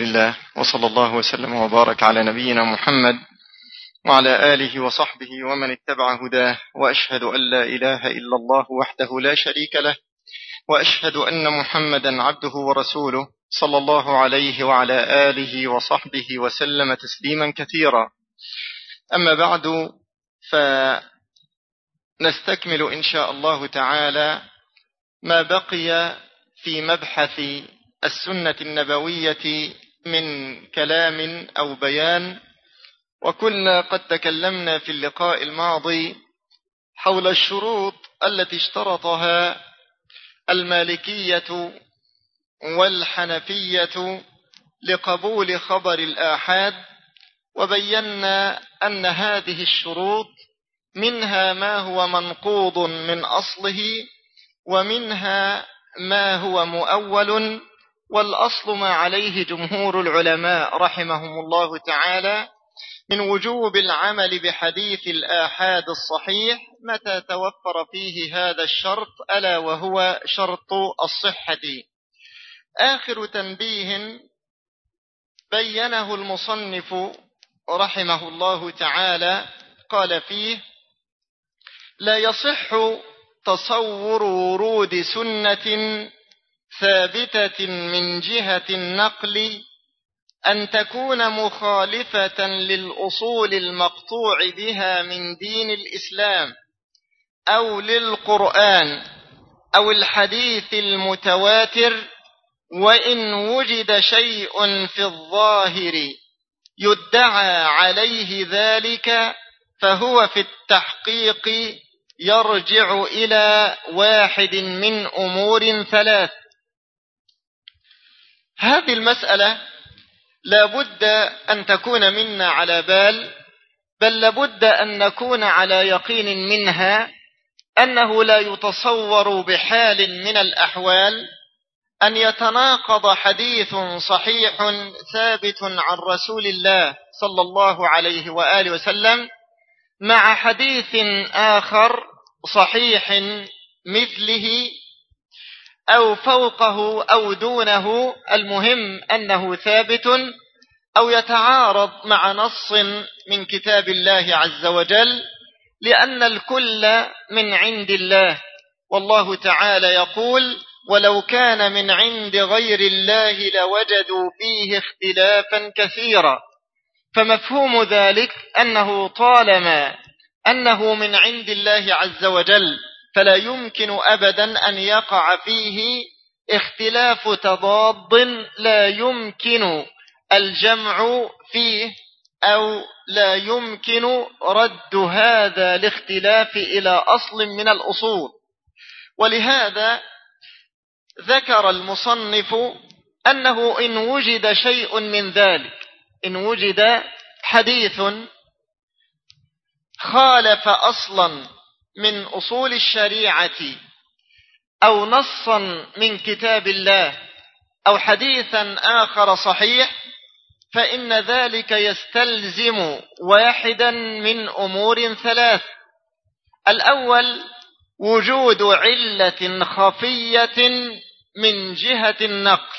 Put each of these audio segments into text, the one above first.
لله وصلى الله وسلم وبارك على نبينا محمد وعلى آله وصحبه ومن اتبع هداه وأشهد أن لا إله إلا الله وحده لا شريك له وأشهد أن محمدا عبده ورسوله صلى الله عليه وعلى آله وصحبه وسلم تسليما كثيرا. أما بعد فنستكمل إن شاء الله تعالى ما بقي في مبحث السنة النبوية من كلام أو بيان وكنا قد تكلمنا في اللقاء الماضي حول الشروط التي اشترطها المالكية والحنفية لقبول خبر الآحاد وبينا أن هذه الشروط منها ما هو منقوض من أصله ومنها ما هو مؤول والأصل ما عليه جمهور العلماء رحمهم الله تعالى من وجوب العمل بحديث الآحاد الصحيح متى توفر فيه هذا الشرط ألا وهو شرط الصحة. آخر تنبيه بينه المصنف رحمه الله تعالى قال فيه لا يصح تصور ورود سنة ثابتة من جهة النقل أن تكون مخالفة للأصول المقطوع بها من دين الإسلام أو للقرآن أو الحديث المتواتر وإن وجد شيء في الظاهر يدعى عليه ذلك فهو في التحقيق يرجع إلى واحد من أمور ثلاث هذه المسألة لابد أن تكون منا على بال بل لابد أن نكون على يقين منها أنه لا يتصور بحال من الأحوال أن يتناقض حديث صحيح ثابت عن رسول الله صلى الله عليه وآله وسلم مع حديث آخر صحيح مثله أو فوقه أو دونه المهم أنه ثابت أو يتعارض مع نص من كتاب الله عز وجل لأن الكل من عند الله. والله تعالى يقول ولو كان من عند غير الله لوجدوا فيه اختلافا كثيرا فمفهوم ذلك أنه طالما أنه من عند الله عز وجل. فلا يمكن أبدا أن يقع فيه اختلاف تضاد لا يمكن الجمع فيه أو لا يمكن رد هذا الاختلاف إلى أصل من الأصول. ولهذا ذكر المصنف أنه إن وجد شيء من ذلك إن وجد حديث خالف أصلا من أصول الشريعة أو نصا من كتاب الله أو حديثا آخر صحيح فإن ذلك يستلزم واحدا من أمور ثلاث. الأول وجود علة خفية من جهة النقل.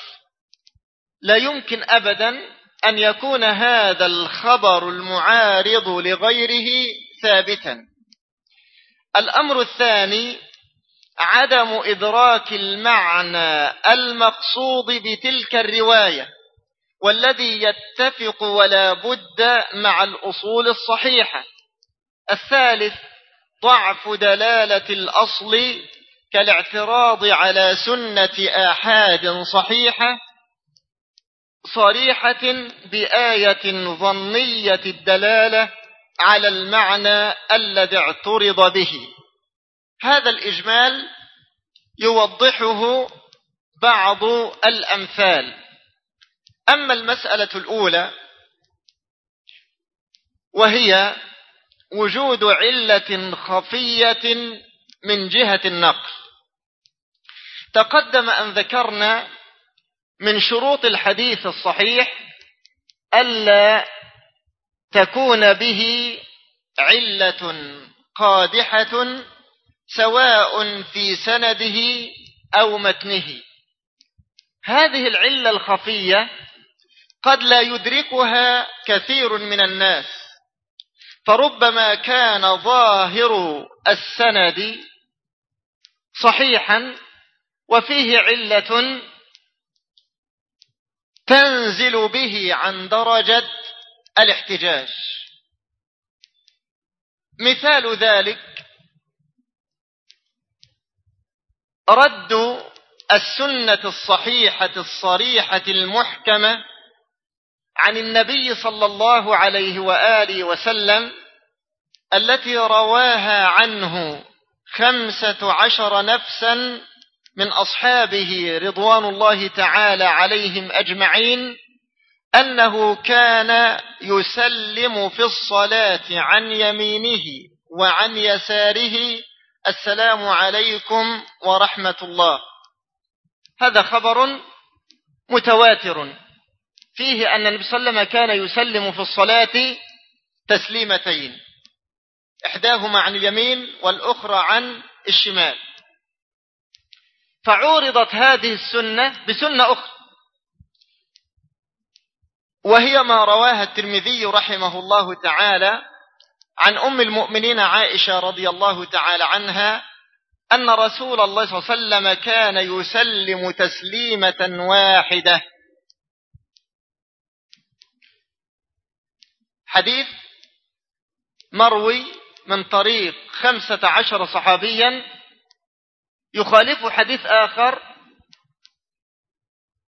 لا يمكن أبدا أن يكون هذا الخبر المعارض لغيره ثابتا. الأمر الثاني عدم إدراك المعنى المقصود بتلك الرواية والذي يتفق ولا بد مع الأصول الصحيحة. الثالث ضعف دلالة الأصل كالاعتراض على سنة آحاد صحيحة صريحة بآية ظنية الدلالة على المعنى الذي اعترض به. هذا الإجمال يوضحه بعض الأمثال. أما المسألة الأولى وهي وجود علة خفية من جهة النقل. تقدم أن ذكرنا من شروط الحديث الصحيح ألا تكون به علة قادحة سواء في سنده أو متنه. هذه العلة الخفية قد لا يدركها كثير من الناس فربما كان ظاهر السند صحيحا وفيه علة تنزل به عن درجة الاحتجاج. مثال ذلك رد السنة الصحيحة الصريحة المحكمة عن النبي صلى الله عليه وآله وسلم التي رواها عنه خمسة عشر نفسا من أصحابه رضوان الله تعالى عليهم أجمعين أنه كان يسلم في الصلاة عن يمينه وعن يساره. السلام عليكم ورحمة الله. هذا خبر متواتر. فيه أن النبي صلى الله عليه وسلم كان يسلم في الصلاة تسليمتين. إحداهما عن اليمين والأخرى عن الشمال. فعورضت هذه السنة بسنة أخرى. وهي ما رواها الترمذي رحمه الله تعالى عن أم المؤمنين عائشة رضي الله تعالى عنها أن رسول الله صلى الله عليه وسلم كان يسلم تسليمة واحدة. حديث مروي من طريق خمسة عشر صحابيا يخالف حديث آخر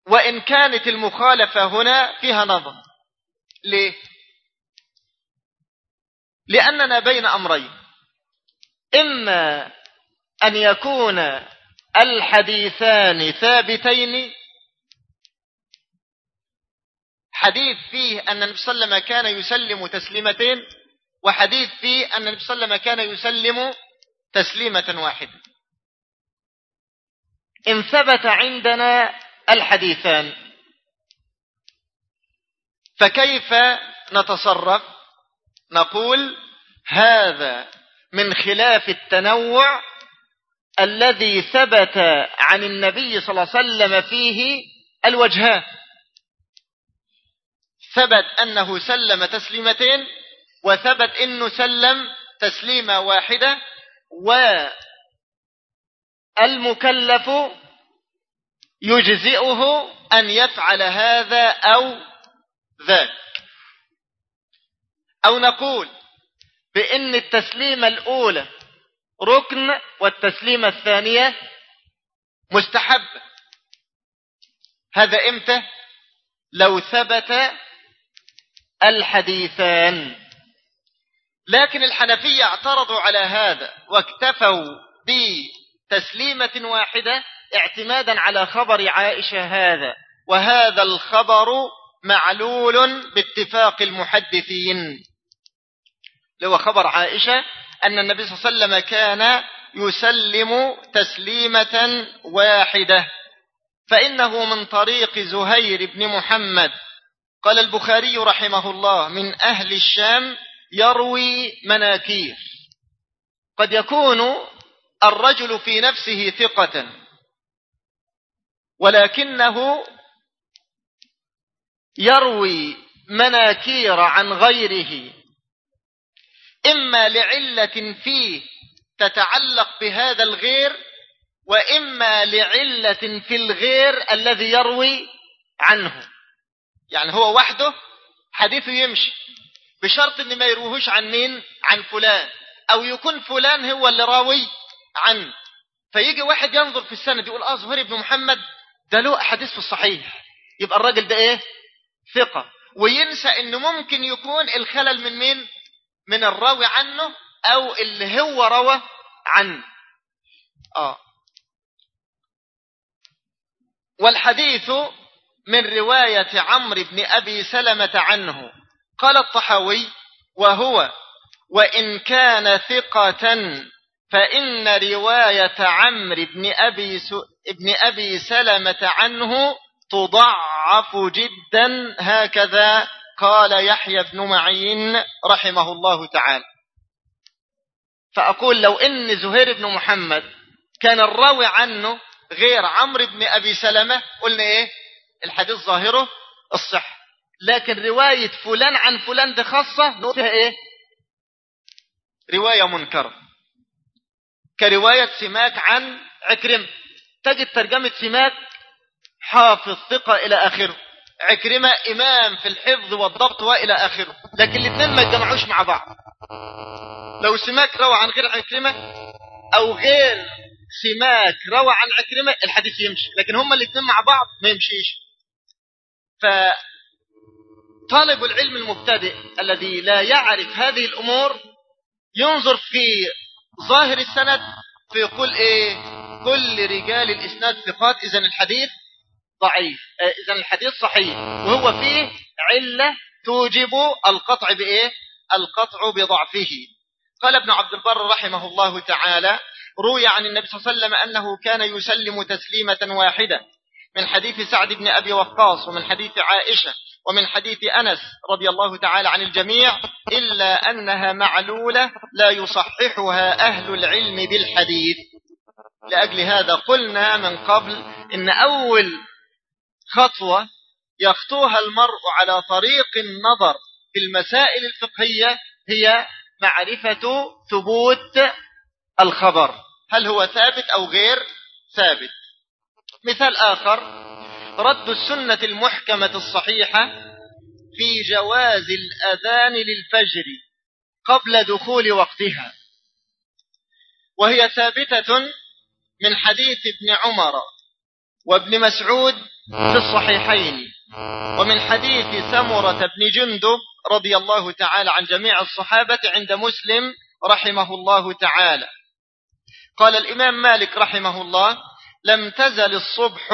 وإن كانت المخالفة هنا فيها نظر. ليه؟ لأننا بين أمرين. إما أن يكون الحديثان ثابتين. حديث فيه أن النبي صلى الله عليه وسلم كان يسلم تسليمتين وحديث فيه أن النبي صلى الله عليه وسلم كان يسلم تسليمة واحدة. إن ثبت عندنا الحديثان. فكيف نتصرف؟ نقول هذا من خلاف التنوع الذي ثبت عن النبي صلى الله عليه وسلم فيه الوجهان. ثبت أنه سلم تسليمتين وثبت أنه سلم تسليمة واحدة والمكلف يجزئه أن يفعل هذا أو ذاك. أو نقول بأن التسليمة الأولى ركن والتسليمة الثانية مستحب. هذا إمتى؟ لو ثبت الحديثان. لكن الحنفية اعترضوا على هذا واكتفوا بتسليمة واحدة اعتمادا على خبر عائشة هذا وهذا الخبر معلول باتفاق المحدثين. لو خبر عائشة أن النبي صلى الله عليه وسلم كان يسلم تسليمة واحدة فإنه من طريق زهير بن محمد. قال البخاري رحمه الله من أهل الشام يروي مناكير. قد يكون الرجل في نفسه ثقة. ولكنه يروي مناكير عن غيره. إما لعلة فيه تتعلق بهذا الغير وإما لعلة في الغير الذي يروي عنه. يعني هو وحده حديثه يمشي بشرط إن ما يروهوش عن مين؟ عن فلان. أو يكون فلان هو اللي راوي عنه. فيجي واحد ينظر في السند يقول آه زهير بن محمد ده له أحاديث في الصحيح. يبقى الراجل ده إيه؟ ثقة. وينسى ان ممكن يكون الخلل من مين؟ من الراوي عنه أو اللي هو روى عنه. آه. والحديث من رواية عمرو بن أبي سلمة عنه. قال الطحاوي وهو وإن كان ثقة فإن رواية عمرو بن أبي. ابن أبي سلمة عنه تضعف جدا هكذا قال يحيى بن معين رحمه الله تعالى. فأقول لو إن زهير بن محمد كان الراوي عنه غير عمرو بن أبي سلمة قلنا إيه؟ الحديث ظاهره الصح. لكن رواية فلان عن فلان دي خاصة نقول فيها إيه؟ رواية منكرة كرواية سماك عن عكرمة تجد ترجمة سماك حافظ ثقة إلى آخره عكرمة إمام في الحفظ والضبط وإلى آخره لكن الاثنين ما يتجمعوش مع بعض. لو سماك روى عن غير عكرمة أو غير سماك روى عن عكرمة الحديث يمشي لكن هما الاثنين مع بعض ما يمشيش. فطالب العلم المبتدئ الذي لا يعرف هذه الأمور ينظر في ظاهر السند فيقول إيه؟ كل رجال الإسناد ثقات اذا الحديث ضعيف آه، اذا الحديث صحيح. وهو فيه علة توجب القطع بإيه؟ القطع بضعفه. قال ابن عبد البر رحمه الله تعالى روي عن النبي صلى الله عليه وسلم أنه كان يسلم تسليمة واحدة من حديث سعد بن أبي وقاص ومن حديث عائشة ومن حديث أنس رضي الله تعالى عن الجميع إلا أنها معلولة لا يصححها أهل العلم بالحديث. لأجل هذا قلنا من قبل إن أول خطوة يخطوها المرء على طريق النظر في المسائل الفقهية هي معرفة ثبوت الخبر. هل هو ثابت أو غير ثابت؟ مثال آخر رد السنة المحكمة الصحيحة في جواز الأذان للفجر قبل دخول وقتها وهي ثابتة من حديث ابن عمر وابن مسعود في الصحيحين ومن حديث سمرة بن جندب رضي الله تعالى عن جميع الصحابة عند مسلم رحمه الله تعالى قال الإمام مالك رحمه الله لم تزل الصبح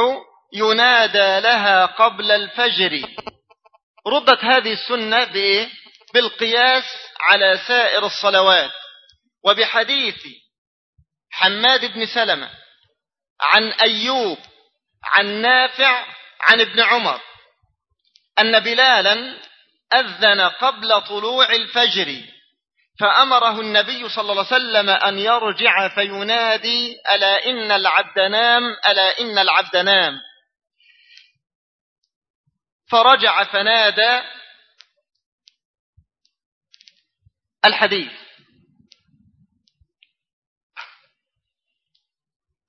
ينادى لها قبل الفجر ردت هذه السنة بإيه؟ بالقياس على سائر الصلوات وبحديث حماد بن سلمة عن أيوب عن نافع عن ابن عمر أن بلالا أذن قبل طلوع الفجر فأمره النبي صلى الله عليه وسلم أن يرجع فينادي ألا إن العبد نام ألا إن العبد نام. فرجع فنادى الحديث.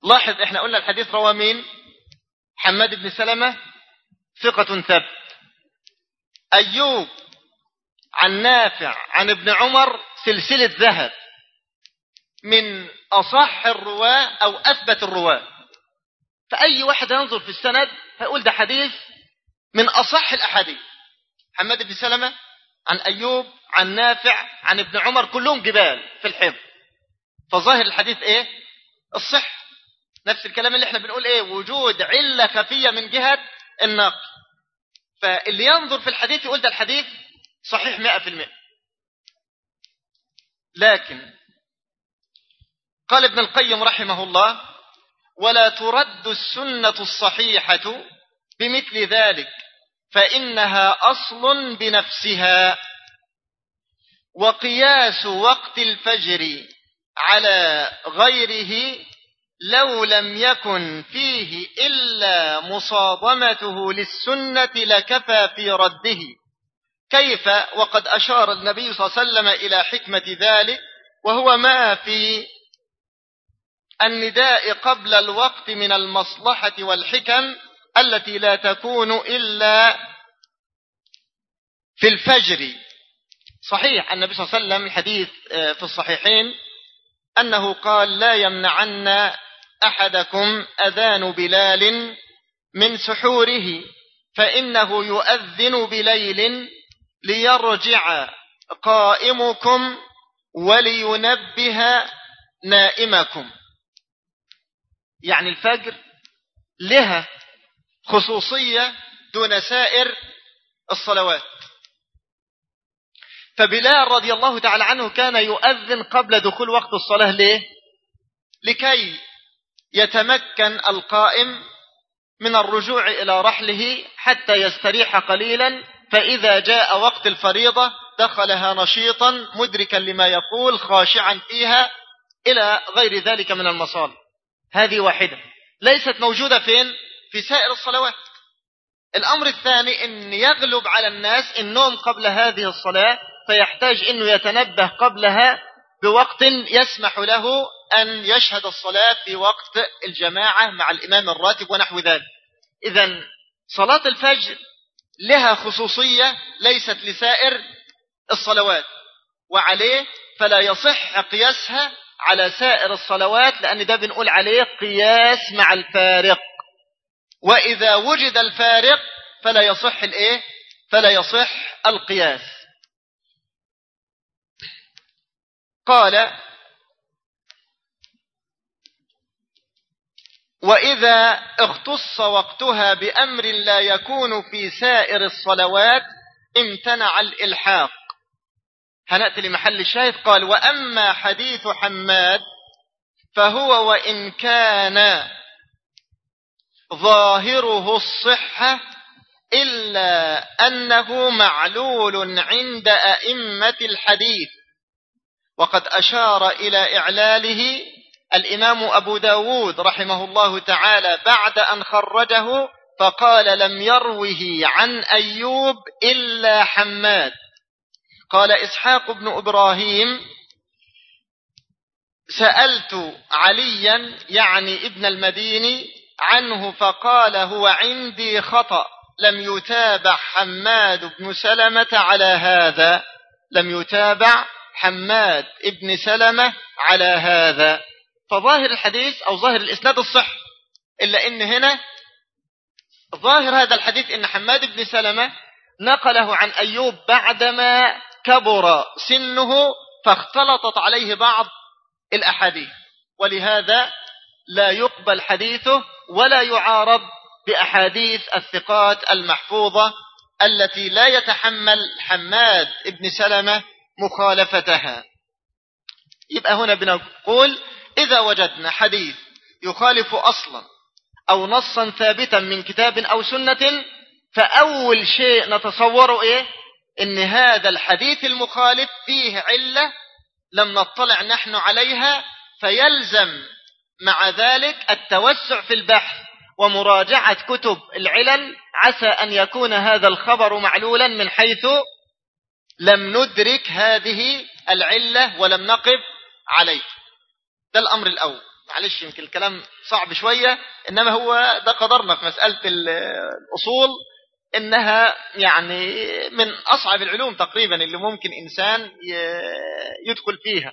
لاحظ إحنا قلنا الحديث روى مين؟ حماد بن سلمة ثقة ثبت أيوب عن نافع عن ابن عمر سلسلة ذهب. من أصح الرواة أو أثبت الرواة. فأي واحد ينظر في السند هيقول ده حديث من أصح الأحاديث. حماد بن سلمة عن أيوب عن نافع عن ابن عمر كلهم جبال في الحفظ. فظاهر الحديث إيه؟ الصح. نفس الكلام اللي إحنا بنقول إيه؟ وجود علة خفية من جهة النقل فاللي ينظر في الحديث يقول ده الحديث صحيح مئة في المئة. لكن قال ابن القيم رحمه الله ولا ترد السنة الصحيحة بمثل ذلك فإنها أصل بنفسها. وقياس وقت الفجر على غيره لو لم يكن فيه إلا مصادمته للسنة لكفى في رده. كيف؟ وقد أشار النبي صلى الله عليه وسلم إلى حكمة ذلك وهو ما في النداء قبل الوقت من المصلحة والحكم التي لا تكون إلا في الفجر. صحيح النبي صلى الله عليه وسلم الحديث آه، في الصحيحين أنه قال لا يمنعن أحدكم أذان بلال من سحوره فإنه يؤذن بليل ليرجع قائمكم ولينبه نائمكم. يعني الفجر لها خصوصية دون سائر الصلوات. فبلال رضي الله تعالى عنه كان يؤذن قبل دخول وقت الصلاة ليه؟ لكي يتمكن القائم من الرجوع إلى رحله حتى يستريح قليلا فإذا جاء وقت الفريضة دخلها نشيطا مدركا لما يقول خاشعا فيها إلى غير ذلك من المصالح. هذه واحدة. ليست موجودة فين؟ في سائر الصلوات. الأمر الثاني أن يغلب على الناس النوم قبل هذه الصلاة فيحتاج أنه يتنبه قبلها بوقت يسمح له أن يشهد الصلاة في وقت الجماعة مع الإمام الراتب ونحو ذلك. إذا صلاة الفجر لها خصوصية ليست لسائر الصلوات وعليه فلا يصح قياسها على سائر الصلوات لأن ده بنقول عليه قياس مع الفارق. وإذا وجد الفارق فلا يصح الإيه؟ فلا يصح القياس. قال وإذا اختص وقتها بأمر لا يكون في سائر الصلوات امتنع الإلحاق. هنأتي لمحل الشاهد قال وأما حديث حماد فهو وإن كان ظاهره الصحة إلا أنه معلول عند أئمة الحديث. وقد أشار إلى إعلاله الإمام أبو داود رحمه الله تعالى بعد أن خرجه فقال لم يروه عن أيوب إلا حماد. قال إسحاق بن إبراهيم سألت عليا يعني ابن المديني عنه فقال هو عندي خطأ لم يتابع حماد بن سلمة على هذا لم يتابع حماد ابن سلمة على هذا. فظاهر الحديث أو ظاهر الإسناد الصح إلا إن هنا ظاهر هذا الحديث إن حماد بن سلمة نقله عن أيوب بعدما كبر سنه فاختلطت عليه بعض الأحاديث ولهذا لا يقبل حديثه ولا يعارض بأحاديث الثقات المحفوظة التي لا يتحمل حماد ابن سلمة مخالفتها. يبقى هنا بنقول إذا وجدنا حديث يخالف أصلا أو نصا ثابتا من كتاب أو سنة فأول شيء نتصوره إيه؟ إن هذا الحديث المخالف فيه علة لم نطلع نحن عليها فيلزم مع ذلك التوسع في البحث ومراجعة كتب العلل. عسى أن يكون هذا الخبر معلولا من حيث لم ندرك هذه العلة ولم نقف عليه. ده الأمر الأول. معلش يمكن الكلام صعب شوية إنما هو ده قدرنا في مسألة الأصول إنها يعني من أصعب العلوم تقريبا اللي ممكن إنسان يدخل فيها.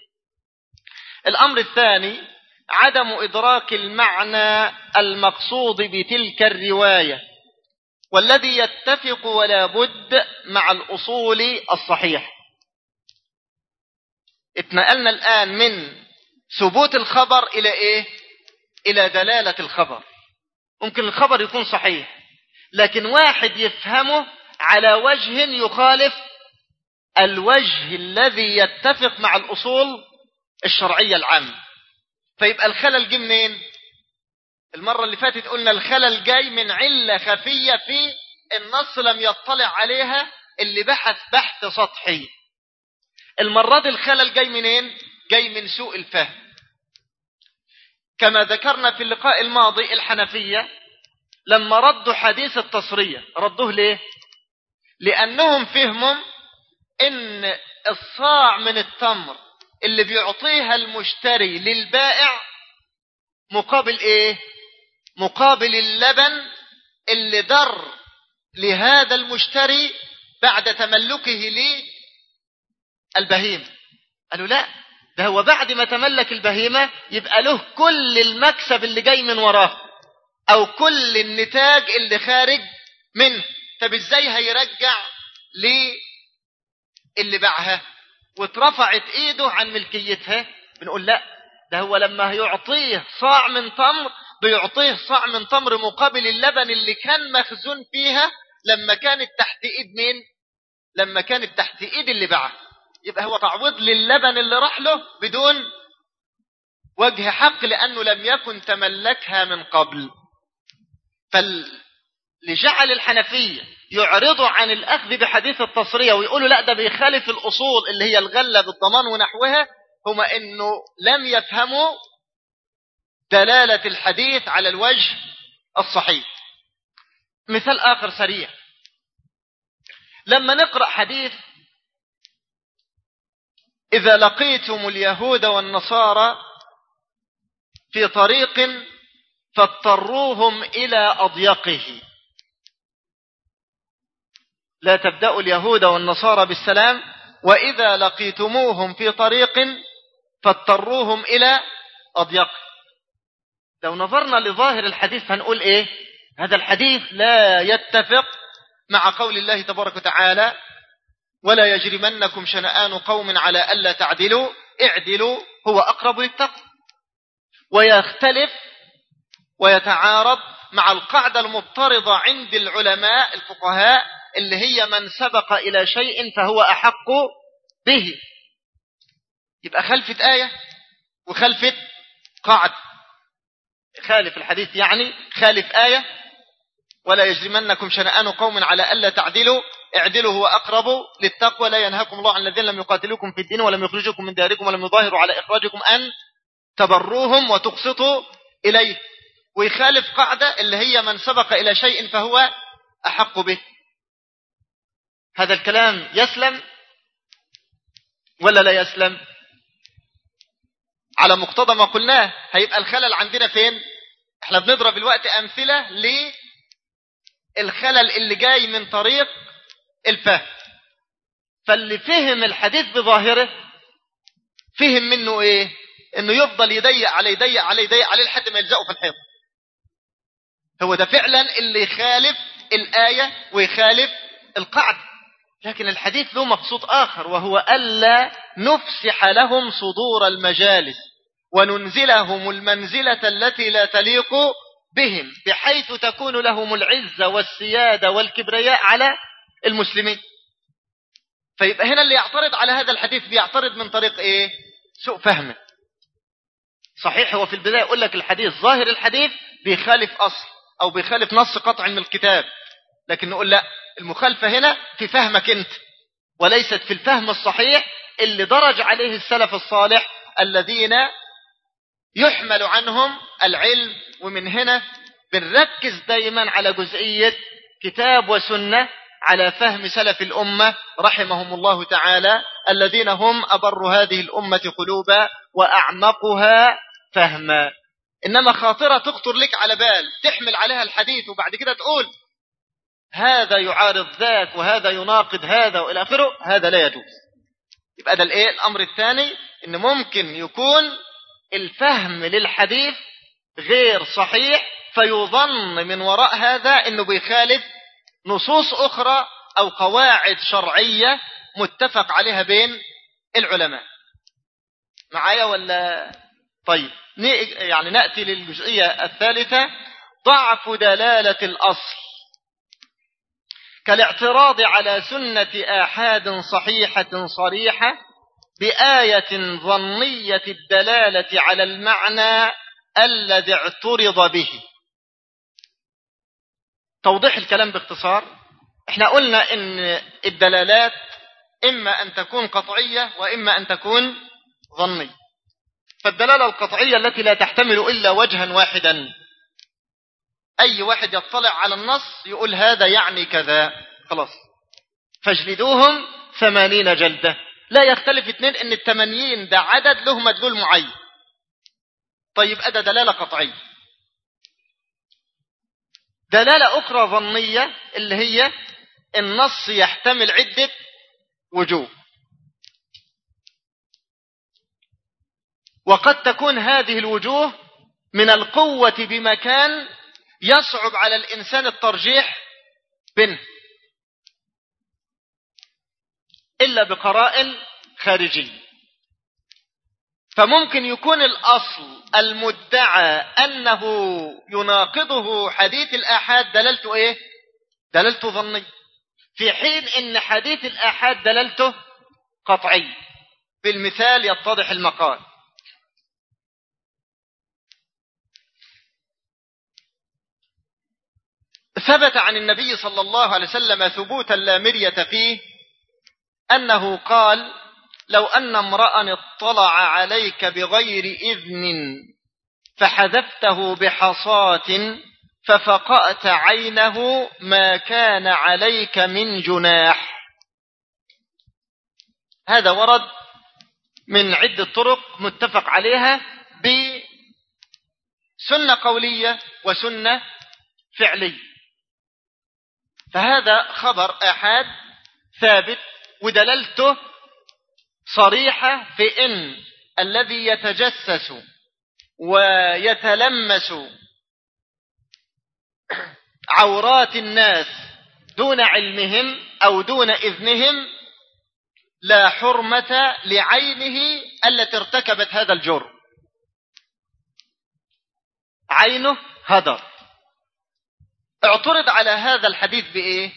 الأمر الثاني عدم إدراك المعنى المقصود بتلك الرواية والذي يتفق ولا بد مع الأصول الصحيح اتنقلنا الآن من ثبوت الخبر إلى إيه؟ إلى دلالة الخبر. ممكن الخبر يكون صحيح لكن واحد يفهمه على وجه يخالف الوجه الذي يتفق مع الأصول الشرعية العامة. فيبقى الخلل جه منين؟ المرة اللي فاتت قلنا الخلل جاي من علة خفية في النص لم يطلع عليها اللي بحث بحث سطحي. المرة دي الخلل جاي منين؟ جاي من سوء الفهم. كما ذكرنا في اللقاء الماضي الحنفية لما ردوا حديث التصرية ردوه ليه؟ لأنهم فهموا إن الصاع من التمر اللي بيعطيها المشتري للبائع مقابل إيه؟ مقابل اللبن اللي در لهذا المشتري بعد تملكه للبهيمة. قالوا لا ده هو بعد ما تملك البهيمة يبقى له كل المكسب اللي جاي من وراه أو كل النتاج اللي خارج منه. طب إزاي هيرجع للي باعها؟ واترفعت إيده عن ملكيتها. بنقول لا ده هو لما يعطيه صاع من تمر بيعطيه صاع من تمر مقابل اللبن اللي كان مخزون فيها لما كانت تحت إيد مين؟ لما كانت تحت إيد اللي باعها. يبقى هو تعويض للبن اللي راح له بدون وجه حق لأنه لم يكن تملكها من قبل. فلجعل الحنفية يعرضوا عن الأخذ بحديث التصرية ويقولوا لا ده بيخالف الأصول اللي هي الغلة بالضمان ونحوها. هما أنه لم يفهموا دلالة الحديث على الوجه الصحيح. مثال آخر سريع. لما نقرأ حديث إذا لقيتم اليهود والنصارى في طريق فاضطروهم إلى أضيقه. لا تبدأوا اليهود والنصارى بالسلام وإذا لقيتموهم في طريق فاضطروهم إلى أضيقه لو نظرنا لظاهر الحديث هنقول إيه؟ هذا الحديث لا يتفق مع قول الله تبارك وتعالى ولا يجرمنكم شنآن قوم على ألا تعدلوا اعدلوا هو أقرب للتقوى. ويختلف ويتعارض مع القاعدة المضطردة عند العلماء الفقهاء اللي هي من سبق إلى شيء فهو أحق به. يبقى خلفت آية وخلفت قاعد خالف الحديث يعني خالف آية. ولا يجرمنكم شنآن قوم على ألا تعدلوا اعدلوا هو أقرب للتقوى لا ينهاكم الله عن الذين لم يقاتلوكم في الدين ولم يخرجوكم من داركم ولم يظاهروا على إخراجكم أن تبروهم وتقسطوا إليه. ويخالف قاعدة اللي هي من سبق إلى شيء فهو أحق به. هذا الكلام يسلم ولا لا يسلم؟ على مقتضى ما قلناه هيبقى الخلل عندنا فين؟ إحنا بنضرب الوقت أمثلة للخلل اللي جاي من طريق الفهم. فاللي فهم الحديث بظاهره فهم منه إيه؟ إنه يفضل يضيق عليه يضيق عليه يضيق عليه لحد ما يلزقه في الحيط هو ده فعلا اللي يخالف الآية ويخالف القعد لكن الحديث له مقصود آخر وهو ألا نفسح لهم صدور المجالس وننزلهم المنزلة التي لا تليق بهم بحيث تكون لهم العزة والسيادة والكبرياء على المسلمين. فيبقى هنا اللي يعترض على هذا الحديث بيعترض من طريق إيه؟ سوء فهمه صحيح هو في البداية يقول لك الحديث ظاهر الحديث بيخالف أصل أو بيخالف نص قطع من الكتاب. لكن نقول لا المخالفة هنا في فهمك أنت وليست في الفهم الصحيح اللي درج عليه السلف الصالح الذين يحمل عنهم العلم. ومن هنا بنركز دايما على جزئية كتاب وسنة على فهم سلف الأمة رحمهم الله تعالى الذين هم أبر هذه الأمة قلوبا وأعمقها فهما. إنما خاطرة تخطر لك على بال تحمل عليها الحديث وبعد كده تقول هذا يعارض ذاك وهذا يناقض هذا وإلى آخره هذا لا يجوز. يبقى ده الإيه؟ الأمر الثاني إن ممكن يكون الفهم للحديث غير صحيح فيظن من وراء هذا إنه بيخالف نصوص أخرى أو قواعد شرعية متفق عليها بين العلماء. معايا ولا؟ طيب يعني نأتي للجزئية الثالثة. ضعف دلالة الأصل. كالاعتراض على سنة آحاد صحيحة صريحة بآية ظنية الدلالة على المعنى الذي اعترض به. توضيح الكلام باختصار. إحنا قلنا إن الدلالات إما أن تكون قطعية وإما أن تكون ظنية. فالدلالة القطعية التي لا تحتمل إلا وجها واحدا. أي واحد يطلع على النص يقول هذا يعني كذا. خلاص. فاجلدوهم ثمانين جلدة. لا يختلف اثنين إن الثمانين ده عدد له مدلول معين. طيب أدى دلالة قطعية. دلالة أخرى ظنية اللي هي النص يحتمل عدة وجوه. وقد تكون هذه الوجوه من القوة بمكان يصعب على الإنسان الترجيح بينه إلا بقرائن خارجية. فممكن يكون الأصل المدعى أنه يناقضه حديث الآحاد دلالته إيه؟ دلالته ظني. في حين إن حديث الآحاد دلالته قطعي. بالمثال يتضح المقال. ثبت عن النبي صلى الله عليه وسلم ثبوتا لا مرية فيه أنه قال لو أن امرأ اطلع عليك بغير إذن فحذفته بحصاة ففقأت عينه ما كان عليك من جناح. هذا ورد من عدة طرق متفق عليها بسنة قولية وسنة فعلية. فهذا خبر أحد ثابت ودللته صريحة في إن الذي يتجسس ويتلمس عورات الناس دون علمهم أو دون إذنهم لا حرمة لعينه التي ارتكبت هذا الجرم. عينه هدر. اعترض على هذا الحديث بإيه؟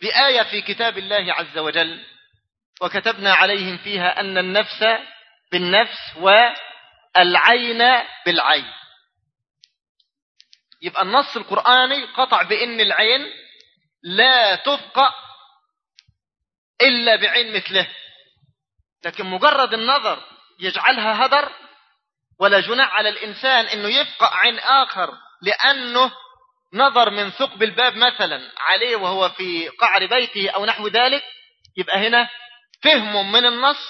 بآية في كتاب الله عز وجل. وكتبنا عليهم فيها أن النفس بالنفس والعين بالعين. يبقى النص القرآني قطع بأن العين لا تفقأ إلا بعين مثله. لكن مجرد النظر يجعلها هدر ولا جناح على الإنسان أنه يفقأ عين آخر لأنه نظر من ثقب الباب مثلا عليه وهو في قعر بيته أو نحو ذلك يبقى هنا فهم من النص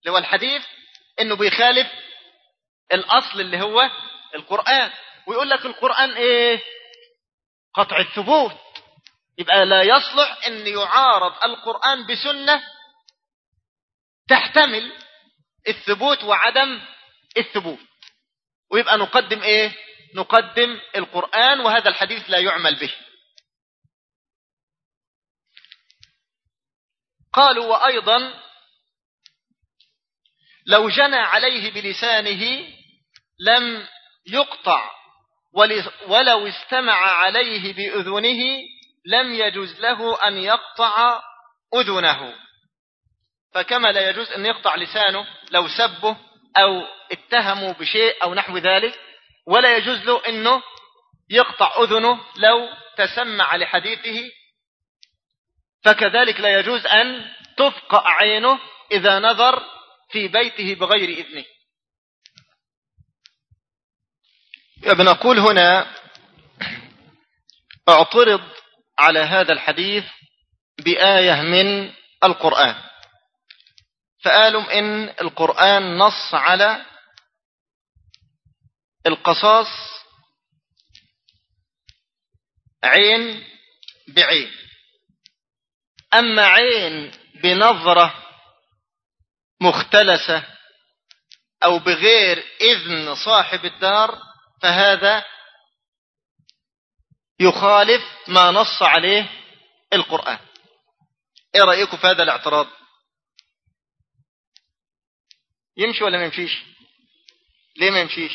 اللي هو الحديث إنه بيخالف الأصل اللي هو القرآن. ويقول لك القرآن إيه؟ قطع الثبوت. يبقى لا يصلح إن يعارض القرآن بسنة تحتمل الثبوت وعدم الثبوت. ويبقى نقدم إيه؟ نقدم القرآن وهذا الحديث لا يعمل به. قالوا وأيضا لو جنى عليه بلسانه لم يقطع ولو استمع عليه بأذنه لم يجوز له أن يقطع أذنه. فكما لا يجوز أن يقطع لسانه لو سبه أو اتهموا بشيء أو نحو ذلك ولا يجوز له أنه يقطع أذنه لو تسمع لحديثه فكذلك لا يجوز أن تفقأ عينه إذا نظر في بيته بغير إذنه. بنقول هنا اعترض على هذا الحديث بآية من القرآن. فقالوا إن القرآن نص على القصاص عين بعين. أما عين بنظرة مختلسة أو بغير إذن صاحب الدار فهذا يخالف ما نص عليه القرآن. إيه رأيكم في هذا الاعتراض؟ يمشي ولا ما يمشيش؟ ليه ما يمشيش؟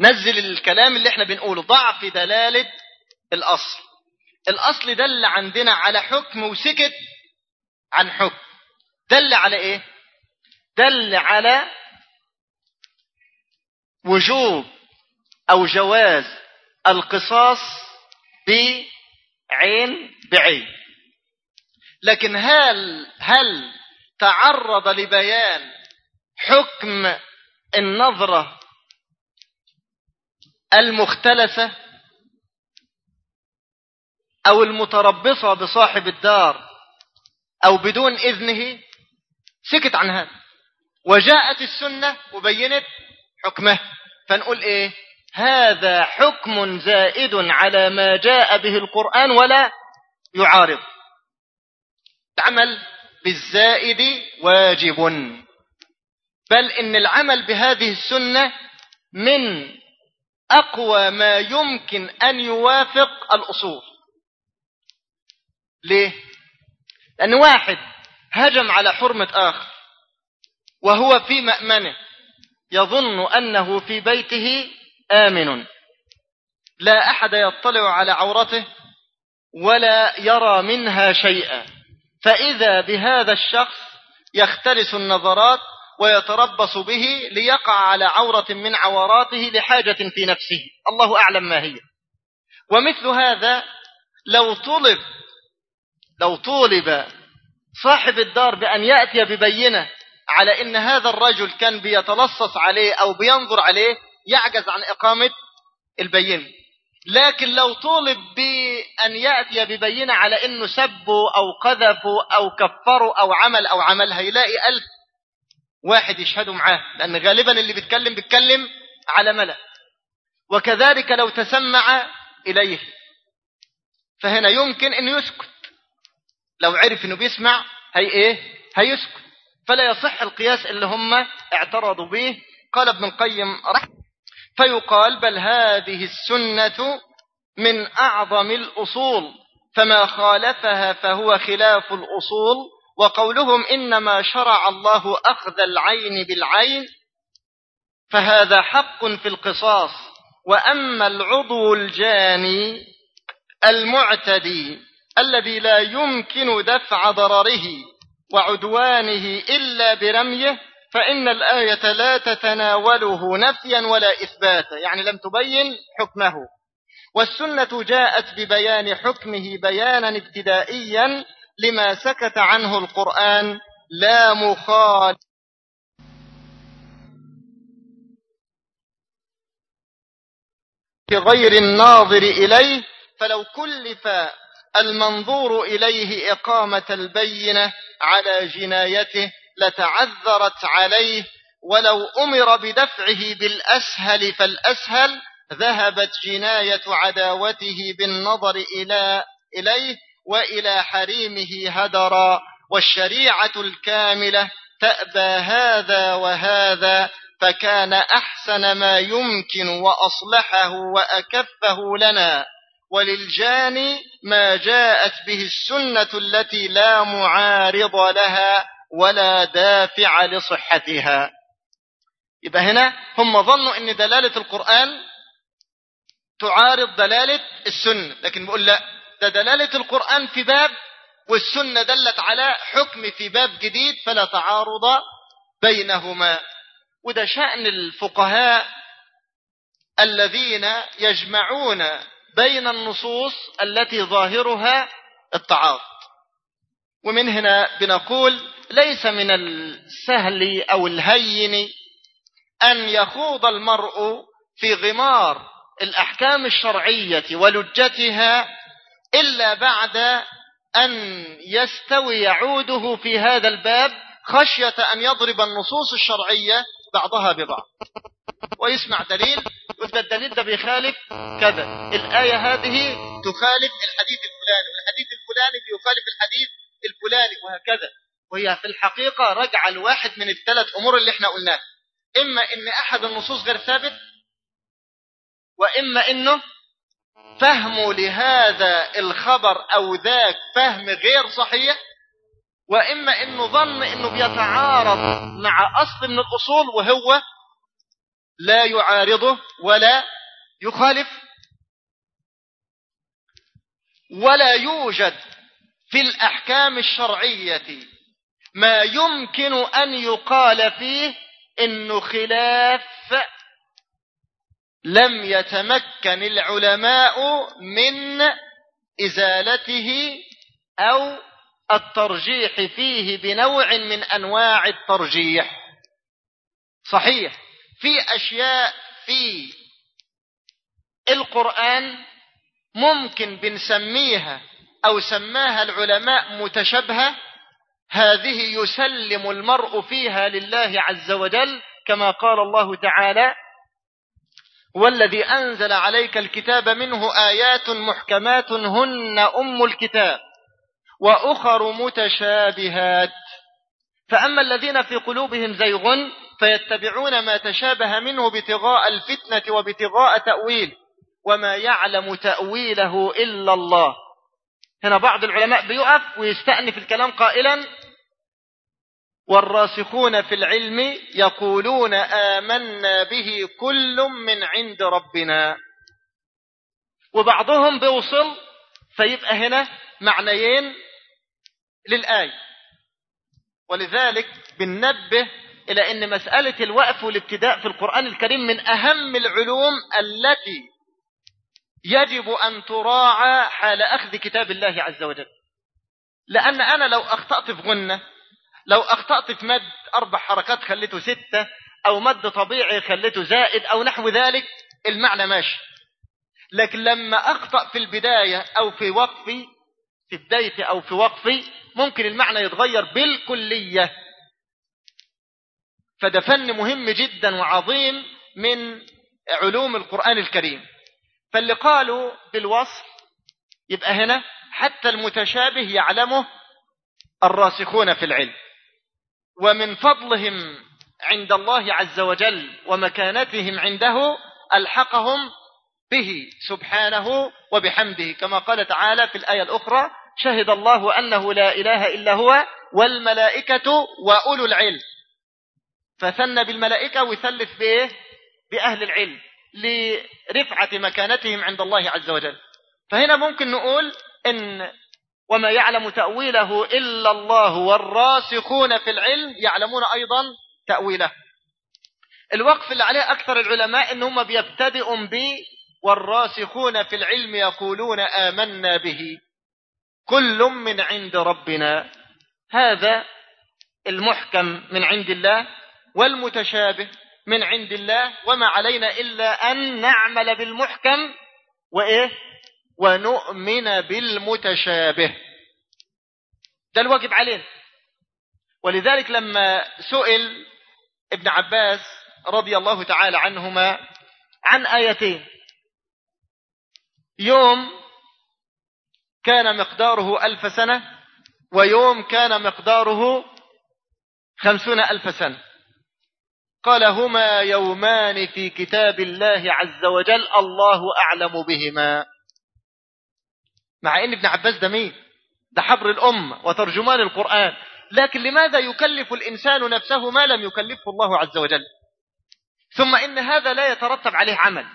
نزل الكلام اللي إحنا بنقوله ضعف دلالة الأصل. الأصل دل عندنا على حكم وسكت عن حكم. دل على إيه؟ دل على وجوب أو جواز القصاص بعين بعين. لكن هل هل تعرض لبيان حكم النظرة المختلفة؟ أو المتربصة بصاحب الدار أو بدون إذنه سكت عن هذا. وجاءت السنة وبينت حكمه. فنقول إيه؟ هذا حكم زائد على ما جاء به القرآن ولا يعارض. العمل بالزائد واجب. بل إن العمل بهذه السنة من أقوى ما يمكن أن يوافق الأصول. ليه؟ لأن واحد هجم على حرمة آخر وهو في مأمنة يظن أنه في بيته آمن. لا أحد يطلع على عورته ولا يرى منها شيئا. فإذا بهذا الشخص يختلس النظرات ويتربص به ليقع على عورة من عوراته لحاجة في نفسه. الله أعلم ما هي. ومثل هذا لو طلب لو طولب صاحب الدار بأن يأتي ببينة على إن هذا الرجل كان بيتلصص عليه أو بينظر عليه يعجز عن إقامة البينة. لكن لو طولب بأن يأتي ببينة على أنه سبوا أو قذفوا أو كفروا أو عمل أو عمل هيلاقي ألف واحد يشهدوا معاه لأن غالبا اللي بيتكلم بيتكلم على ملأ. وكذلك لو تسمع إليه فهنا يمكن أن يسكت. لو عرف أنه بيسمع هي إيه؟ هيسكت. فلا يصح القياس اللي هم اعترضوا به. قال ابن القيم رحمه فيقال بل هذه السنة من أعظم الأصول فما خالفها فهو خلاف الأصول. وقولهم إنما شرع الله أخذ العين بالعين فهذا حق في القصاص. وأما العضو الجاني المعتدي الذي لا يمكن دفع ضرره وعدوانه إلا برميه فإن الآية لا تتناوله نفيا ولا إثباتا يعني لم تبين حكمه. والسنة جاءت ببيان حكمه بيانا ابتدائيا لما سكت عنه القرآن لا مخالف. غير الناظر إليه فلو كلف المنظور إليه إقامة البينة على جنايته لتعذرت عليه ولو أمر بدفعه بالأسهل فالأسهل ذهبت جناية عداوته بالنظر إلى إليه وإلى حريمه هدرا والشريعة الكاملة تأبى هذا وهذا فكان أحسن ما يمكن وأصلحه وأكفه لنا. وللجاني ما جاءت به السنة التي لا معارض لها ولا دافع لصحتها. يبقى هنا هم ظنوا إن دلالة القرآن تعارض دلالة السنة لكن بقول لا ده دلالة القرآن في باب والسنة دلت على حكم في باب جديد فلا تعارض بينهما. وده شأن الفقهاء الذين يجمعون بين النصوص التي ظاهرها التعارض ومن هنا بنقول ليس من السهل أو الهين أن يخوض المرء في غمار الأحكام الشرعية ولجتها إلا بعد أن يستوي عوده في هذا الباب خشية أن يضرب النصوص الشرعية بعضها ببعض. ويسمع دليل وإذا الدليل ده بيخالف كذا. الآية هذه تخالف الحديث الفلاني والحديث الفلاني بيخالف الحديث الفلاني وهكذا. وهي في الحقيقة رجع لواحد من الثلاث أمور اللي إحنا قلناها. إما إن أحد النصوص غير ثابت وإما إنه فهمه لهذا الخبر أو ذاك فهم غير صحيح وإما إنه ظن إنه بيتعارض مع أصل من الأصول وهو لا يعارضه ولا يخالف ولا يوجد في الأحكام الشرعية ما يمكن أن يقال فيه إنه خلاف لم يتمكن العلماء من إزالته أو الترجيح فيه بنوع من أنواع الترجيح. صحيح. في أشياء في القرآن ممكن بنسميها أو سماها العلماء متشابهة. هذه يسلم المرء فيها لله عز وجل كما قال الله تعالى والذي أنزل عليك الكتاب منه آيات محكمات هن أم الكتاب وأخر متشابهات. فأما الذين في قلوبهم زيغ فيتبعون ما تشابه منه ابتغاء الفتنة وابتغاء تأويل وما يعلم تأويله إلا الله. هنا بعض العلماء بيقف ويستأنف الكلام قائلا والراسخون في العلم يقولون آمنا به كل من عند ربنا. وبعضهم بيوصل فيبقى هنا معنيين للآية. ولذلك بننبه إلى أن مسألة الوقف والابتداء في القرآن الكريم من أهم العلوم التي يجب أن تراعى حال أخذ كتاب الله عز وجل. لأن أنا لو أخطأت في غنة لو أخطأت في مد أربع حركات خليته ستة أو مد طبيعي خلته زائد أو نحو ذلك المعنى ماشي. لكن لما أخطأ في البداية أو في وقفي في بدايتي أو في وقفي ممكن المعنى يتغير بالكلية. فده فن مهم جدا وعظيم من علوم القرآن الكريم. فاللي قالوا بالوصف يبقى هنا حتى المتشابه يعلمه الراسخون في العلم. ومن فضلهم عند الله عز وجل ومكانتهم عنده ألحقهم به سبحانه وبحمده. كما قال تعالى في الآية الأخرى شهد الله أنه لا إله إلا هو والملائكة وأولو العلم فثنى بالملائكة ويثلث بإيه بأهل العلم لرفعة مكانتهم عند الله عز وجل. فهنا ممكن نقول إن وما يعلم تأويله إلا الله والراسخون في العلم يعلمون أيضا تأويله. الوقف اللي عليه أكثر العلماء إن هم بيبتدئوا به والراسخون في العلم يقولون آمنا به. كل من عند ربنا. هذا المحكم من عند الله. والمتشابه من عند الله وما علينا إلا أن نعمل بالمحكم وإيه؟ ونؤمن بالمتشابه. ده الواجب علينا. ولذلك لما سئل ابن عباس رضي الله تعالى عنهما عن آيتين. يوم كان مقداره ألف سنة ويوم كان مقداره خمسون ألف سنة. قال هما يومان في كتاب الله عز وجل الله أعلم بهما. مع إن ابن عباس ده مين؟ ده حبر الأمة وترجمان القرآن. لكن لماذا يكلف الإنسان نفسه ما لم يكلفه الله عز وجل؟ ثم إن هذا لا يترتب عليه عمل.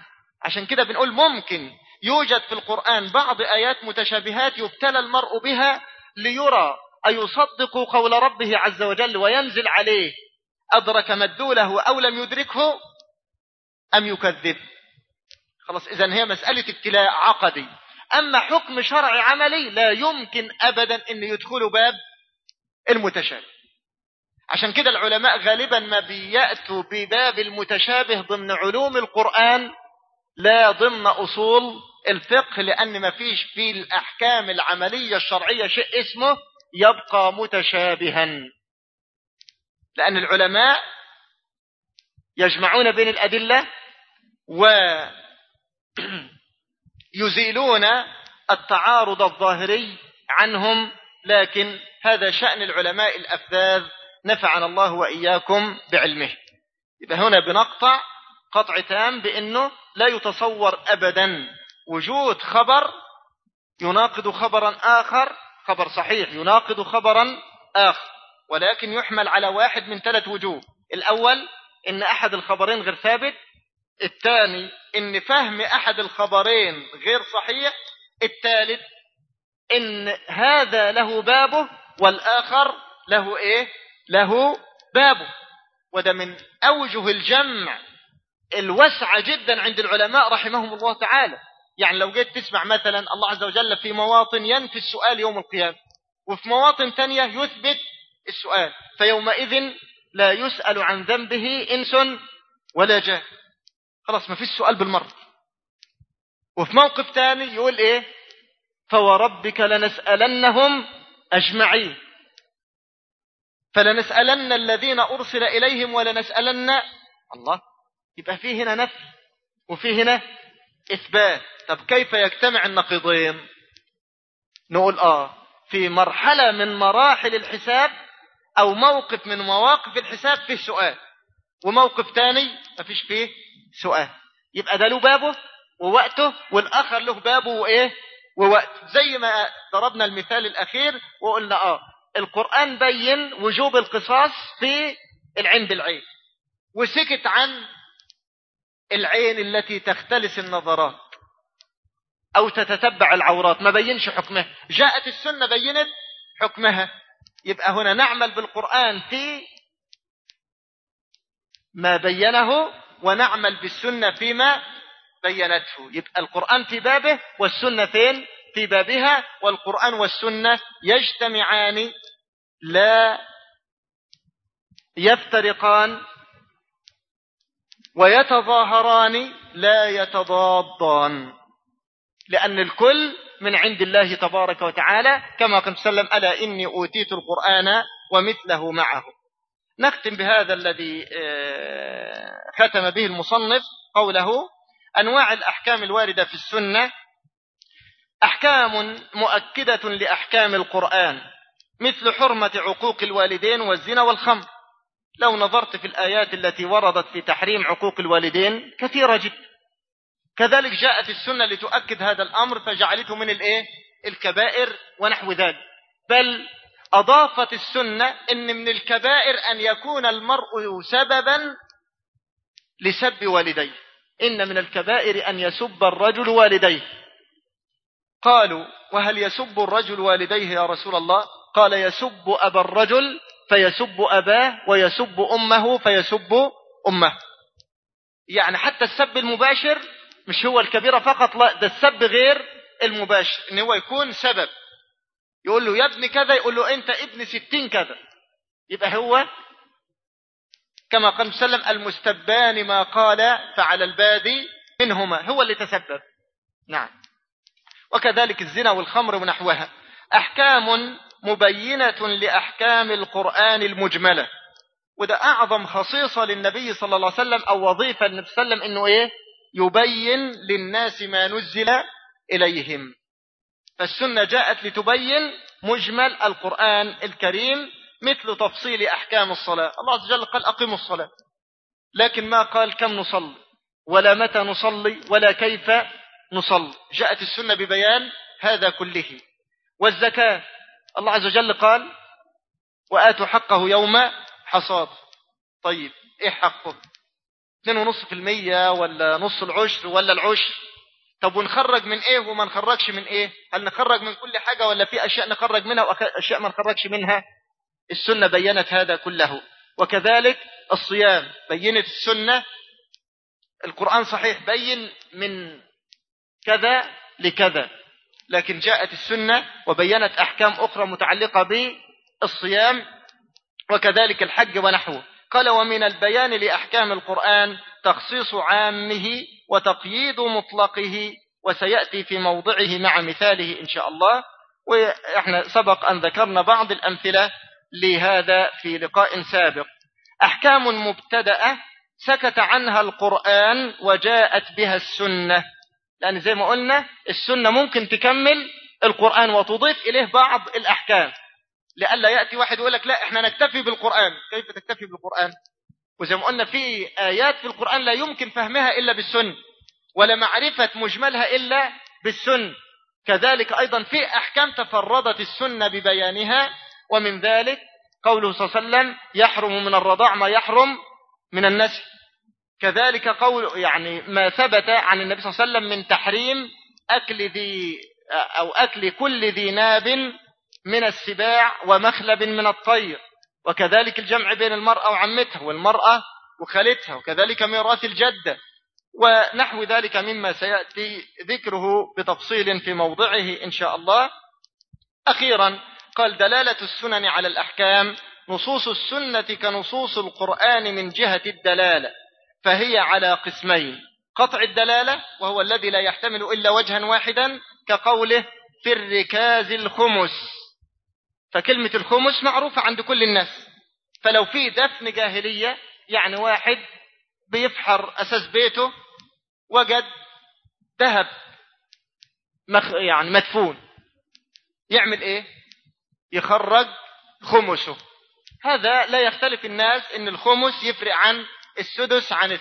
عشان كده بنقول ممكن يوجد في القرآن بعض آيات متشابهات يبتلى المرء بها ليرى أيصدق قول ربه عز وجل وينزل عليه أدرك مدوله أو لم يدركه أم يكذب. خلاص إذا هي مسألة ابتلاء عقدي. أما حكم شرعي عملي لا يمكن أبدا أن يدخلوا باب المتشابه. عشان كده العلماء غالبا ما بيأتوا بباب المتشابه ضمن علوم القرآن لا ضمن أصول الفقه لأن ما فيش في الأحكام العملية الشرعية شيء اسمه يبقى متشابها. لأن العلماء يجمعون بين الأدلة ويزيلون التعارض الظاهري عنهم لكن هذا شأن العلماء الأفذاذ. نفعنا الله وإياكم بعلمه. إذا هنا بنقطع قطع تام بأنه لا يتصور أبدا. وجود خبر يناقض خبرا آخر خبر صحيح يناقض خبرا آخر. ولكن يحمل على واحد من ثلاث وجوه. الأول إن أحد الخبرين غير ثابت. الثاني إن فهم أحد الخبرين غير صحيح. الثالث إن هذا له بابه والآخر له إيه؟ له بابه. وده من أوجه الجمع الوسعة جدا عند العلماء رحمهم الله تعالى. يعني لو جيت تسمع مثلا الله عز وجل في مواطن ينفي السؤال يوم القيامة وفي مواطن تانية يثبت السؤال. فيومئذ لا يسأل عن ذنبه إنس ولا جاه خلاص ما فيش سؤال بالمرة. وفي موقف تاني يقول إيه؟ فوربك لنسألنهم أجمعين. فلنسألن الذين أرسل إليهم ولنسألن الله. يبقى فيه هنا نفي وفيه هنا إثبات. طب كيف يجتمع النقيضين؟ نقول آه في مرحلة من مراحل الحساب أو موقف من مواقف الحساب فيه سؤال. وموقف تاني ما فيش فيه سؤال. يبقى ده له بابه ووقته والآخر له بابه وإيه؟ ووقت زي ما ضربنا المثال الأخير وقلنا آه القرآن بين وجوب القصاص في العين. بالعين وسكت عن العين التي تختلس النظرات أو تتتبع العورات. ما بينش حكمها. جاءت السنة بينت حكمها. يبقى هنا نعمل بالقرآن في ما بينه ونعمل بالسنة فيما بينته. يبقى القرآن في بابه والسنة فين؟ في بابها. والقرآن والسنة يجتمعان لا يفترقان ويتظاهران لا يتضادان. لأن الكل من عند الله تبارك وتعالى كما قال وسلم ألا إني أوتيت القرآن ومثله معه. نختم بهذا الذي آه، ختم به المصنف قوله أنواع الأحكام الواردة في السنة أحكام مؤكدة لأحكام القرآن مثل حرمة عقوق الوالدين والزنا والخمر. لو نظرت في الآيات التي وردت في تحريم عقوق الوالدين كثيرة جدا. كذلك جاءت السنة لتؤكد هذا الأمر فجعلته من الإيه؟ الكبائر ونحو ذلك. بل أضافت السنة أن من الكبائر أن يكون المرء سببا لسب والديه. إن من الكبائر أن يسب الرجل والديه. قالوا وهل يسب الرجل والديه يا رسول الله؟ قال يسب أبا الرجل فيسب أباه ويسب أمه فيسب أمه. يعني حتى السب المباشر مش هو الكبيرة فقط لا ده السب غير المباشر إن هو يكون سبب. يقول له يا ابن كذا يقول له أنت ابن ستين كذا. يبقى هو كما قال وسلم المستبان ما قال فعلى البادي منهما. هو اللي تسبب. نعم. وكذلك الزنا والخمر ونحوها. أحكام مبينة لأحكام القرآن المجملة. وده أعظم خصيصة للنبي صلى الله عليه وسلم أو وظيفة النبي صلى الله عليه وسلم إنه إيه؟ يبين للناس ما نزل إليهم. فالسنة جاءت لتبين مجمل القرآن الكريم مثل تفصيل أحكام الصلاة. الله عز وجل قال أقيموا الصلاة. لكن ما قال كم نصلي ولا متى نصلي ولا كيف نصلي. جاءت السنة ببيان هذا كله. والزكاة الله عز وجل قال وآتوا حقه يوم حصاد. طيب إيه حقه؟ 2.5% ولا نص العشر ولا العشر؟ طب ونخرج من إيه وما نخرجش من إيه؟ هل نخرج من كل حاجة ولا في أشياء نخرج منها وأشياء ما نخرجش منها؟ السنة بينت هذا كله وكذلك الصيام بينت السنة القرآن صحيح بين من كذا لكذا لكن جاءت السنة وبينت أحكام أخرى متعلقة بالصيام وكذلك الحج ونحوه. قال ومن البيان لأحكام القرآن تخصيص عامه وتقييد مطلقه وسيأتي في موضعه مع مثاله إن شاء الله. وإحنا سبق أن ذكرنا بعض الأمثلة لهذا في لقاء سابق. أحكام مبتدأة سكت عنها القرآن وجاءت بها السنة. لأن زي ما قلنا السنة ممكن تكمل القرآن وتضيف إليه بعض الأحكام. لئلا يأتي واحد يقول لك لا إحنا نكتفي بالقرآن. كيف تكتفي بالقرآن؟ وزي ما قلنا في آيات في القرآن لا يمكن فهمها إلا بالسنة ولا معرفة مجملها إلا بالسنة. كذلك أيضا في أحكام تفردت السنة ببيانها ومن ذلك قوله صلى الله عليه وسلم يحرم من الرضاع ما يحرم من النسل. كذلك قول يعني ما ثبت عن النبي صلى الله عليه وسلم من تحريم أكل ذي أو أكل كل ذي ناب من السباع ومخلب من الطير وكذلك الجمع بين المرأة وعمتها والمرأة وخالتها وكذلك ميراث الجدة ونحو ذلك مما سيأتي ذكره بتفصيل في موضعه إن شاء الله. أخيرا قال دلالة السنن على الأحكام نصوص السنة كنصوص القرآن من جهة الدلالة فهي على قسمين قطع الدلالة وهو الذي لا يحتمل إلا وجها واحدا كقوله في الركاز الخمس. فكلمة الخمس معروفة عند كل الناس. فلو في دفن جاهلية يعني واحد بيفحر أساس بيته وجد ذهب مخ يعني مدفون يعمل إيه؟ يخرج خمسه. هذا لا يختلف الناس إن الخمس يفرق عن السدس عن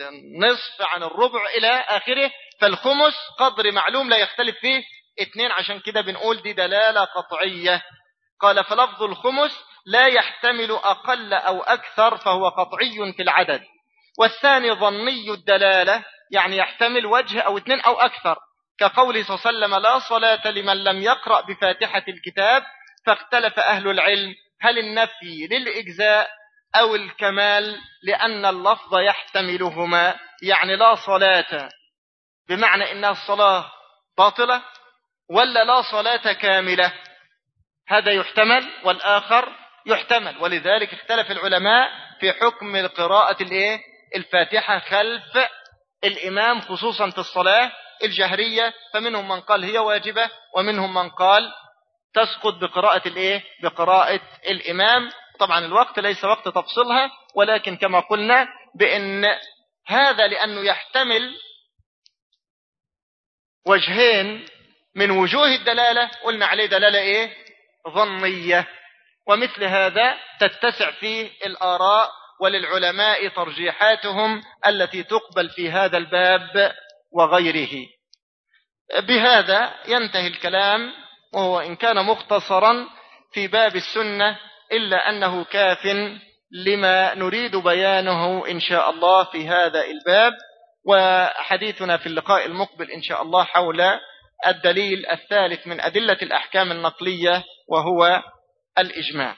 النصف عن الربع إلى آخره. فالخمس قدر معلوم لا يختلف فيه اثنين عشان كده بنقول دي دلالة قطعية. قال فلفظ الخمس لا يحتمل أقل أو أكثر فهو قطعي في العدد. والثاني ظني الدلالة يعني يحتمل وجه أو اثنين أو أكثر. كقوله صلى الله عليه وسلم لا صلاة لمن لم يقرأ بفاتحة الكتاب فاختلف أهل العلم هل النفي للإجزاء أو الكمال؟ لأن اللفظ يحتملهما. يعني لا صلاة بمعنى إنها الصلاة باطلة ولا لا صلاة كاملة؟ هذا يحتمل والآخر يحتمل. ولذلك اختلف العلماء في حكم القراءة الإيه؟ الفاتحة خلف الإمام خصوصا في الصلاة الجهرية. فمنهم من قال هي واجبة ومنهم من قال تسقط بقراءة الإيه؟ بقراءة الإمام. طبعا الوقت ليس وقت تفصيلها ولكن كما قلنا بأن هذا لأنه يحتمل وجهين من وجوه الدلالة. قلنا عليه دلالة إيه؟ ظنية ومثل هذا تتسع فيه الآراء وللعلماء ترجيحاتهم التي تقبل في هذا الباب وغيره. بهذا ينتهي الكلام وهو إن كان مختصرا في باب السنة إلا أنه كاف لما نريد بيانه إن شاء الله في هذا الباب. وحديثنا في اللقاء المقبل إن شاء الله حول الدليل الثالث من أدلة الأحكام النقلية وهو الإجماع.